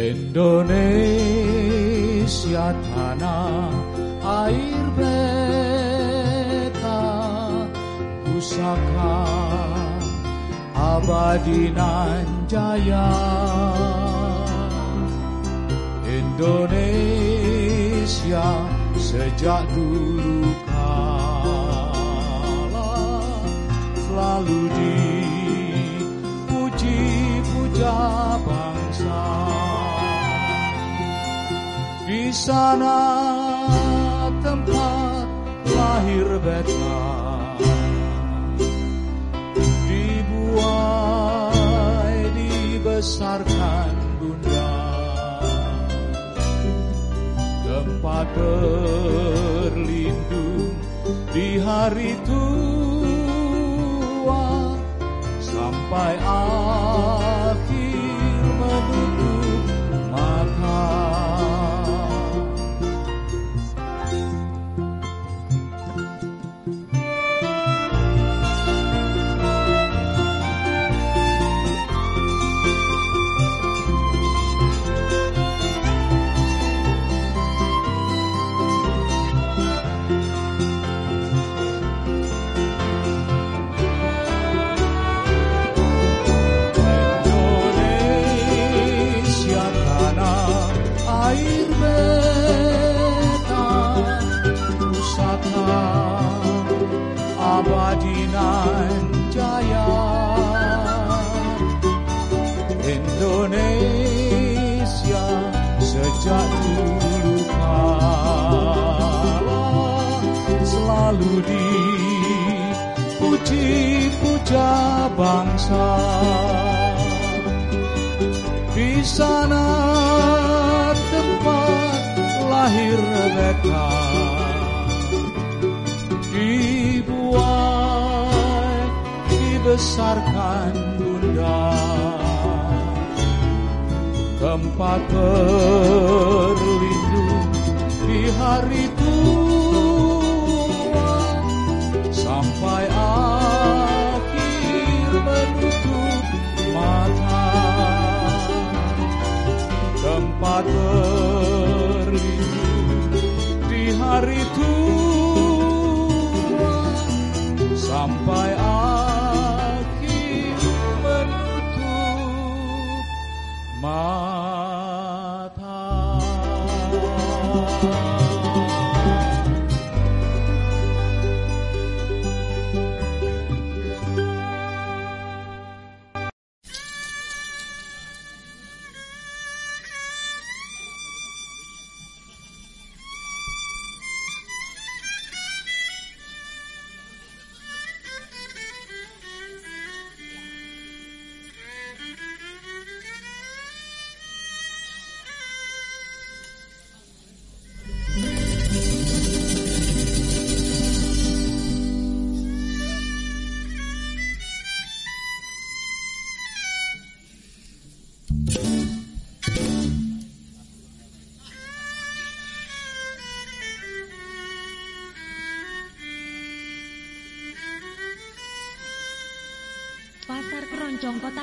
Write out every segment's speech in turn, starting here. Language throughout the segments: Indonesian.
Indonesia tanah air beta pusaka abadi nan jaya. Indonesia sejak dulu kala selalu dipuji-puja di sana tempat lahir beta. Dibuai dibesarkan bunda. Tempat berlindung di hari tua. Sampai akhir dipuji-puja bangsa. Di sana tempat lahir beta dibuai dibesarkan bunda. Tempat berlindung di hari tua. Sampai akhir tempat berlindung di hari tua sampai akhir menutup.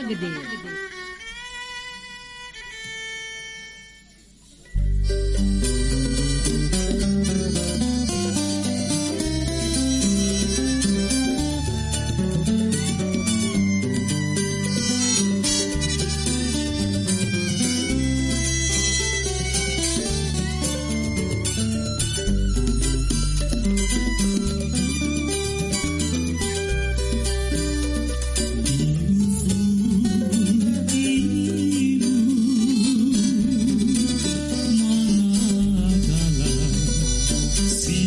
with you. Se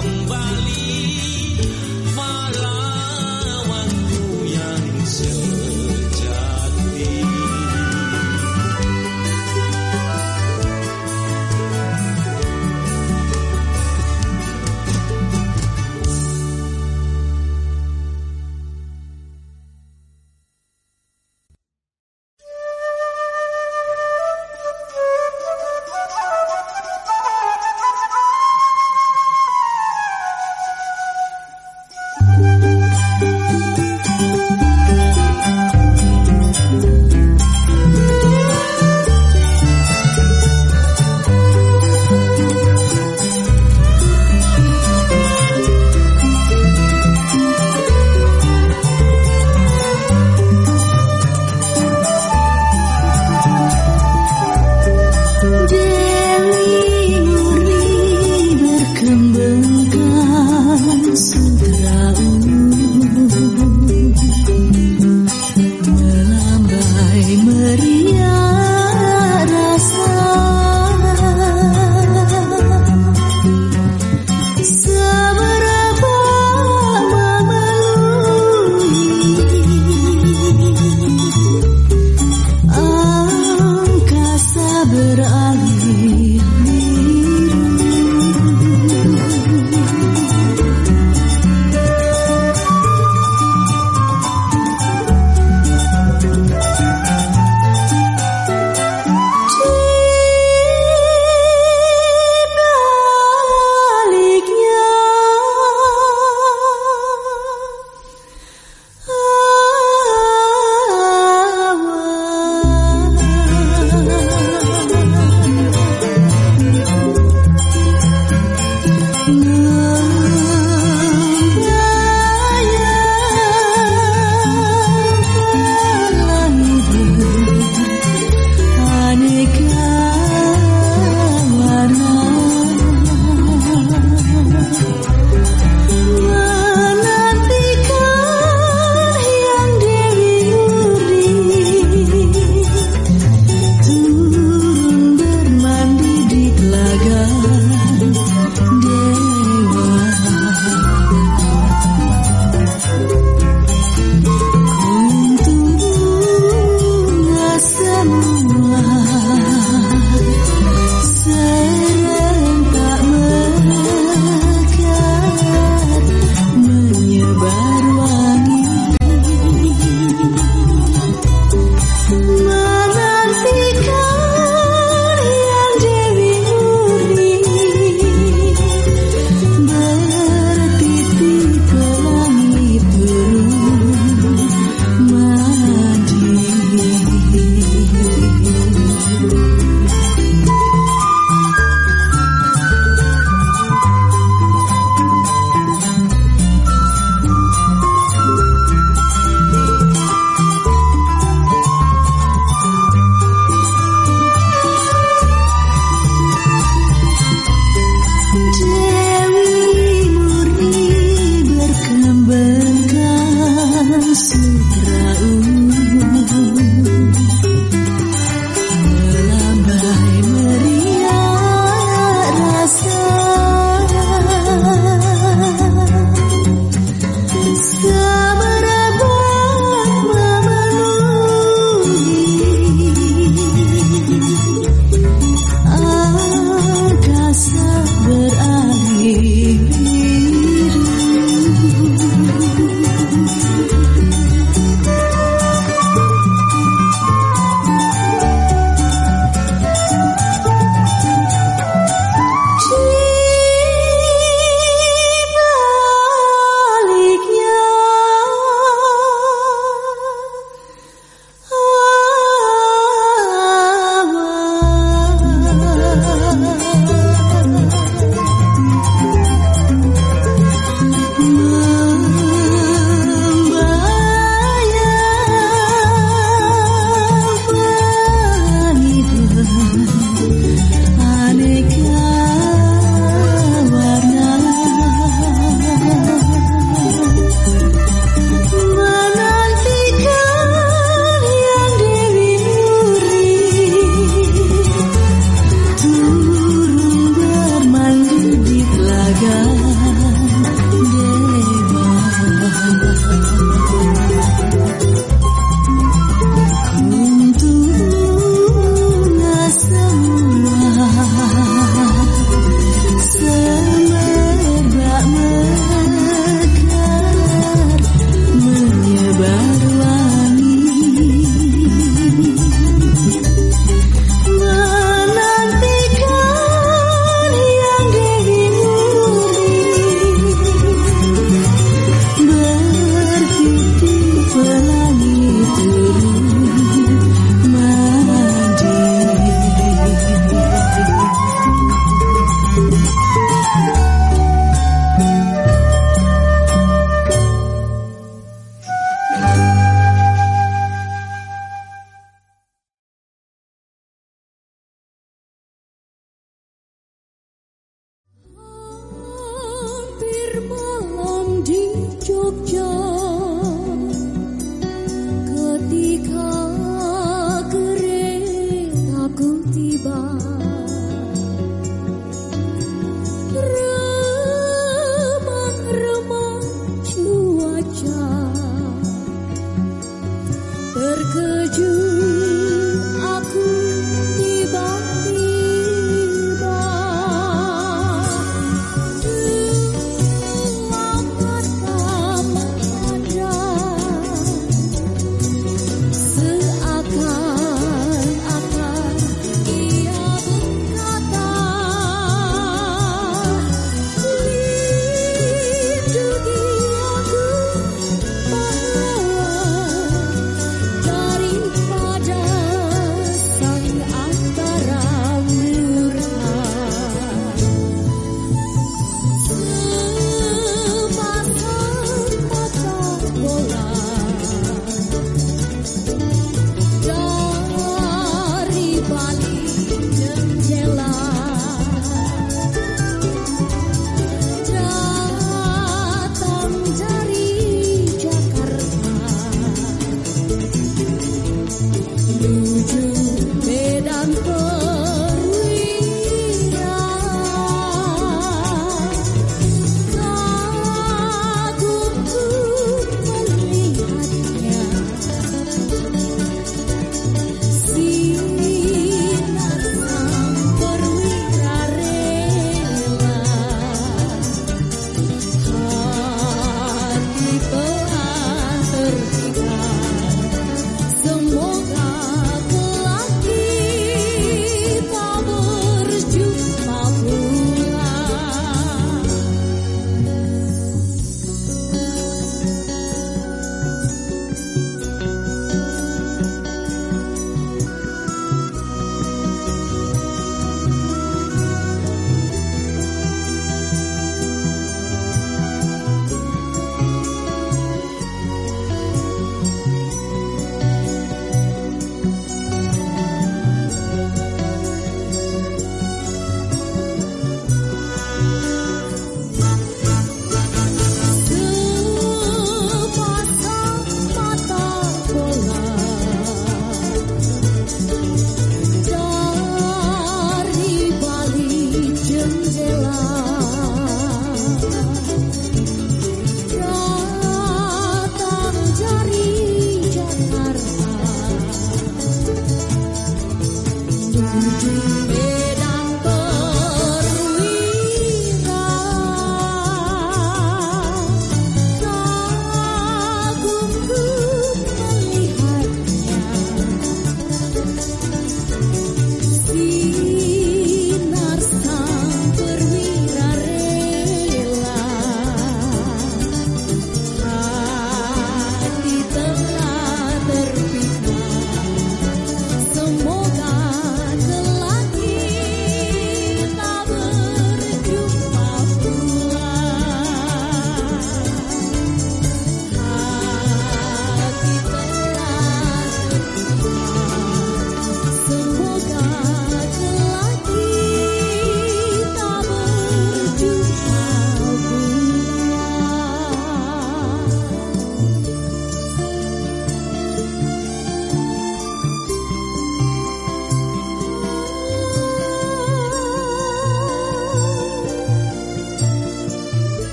风巴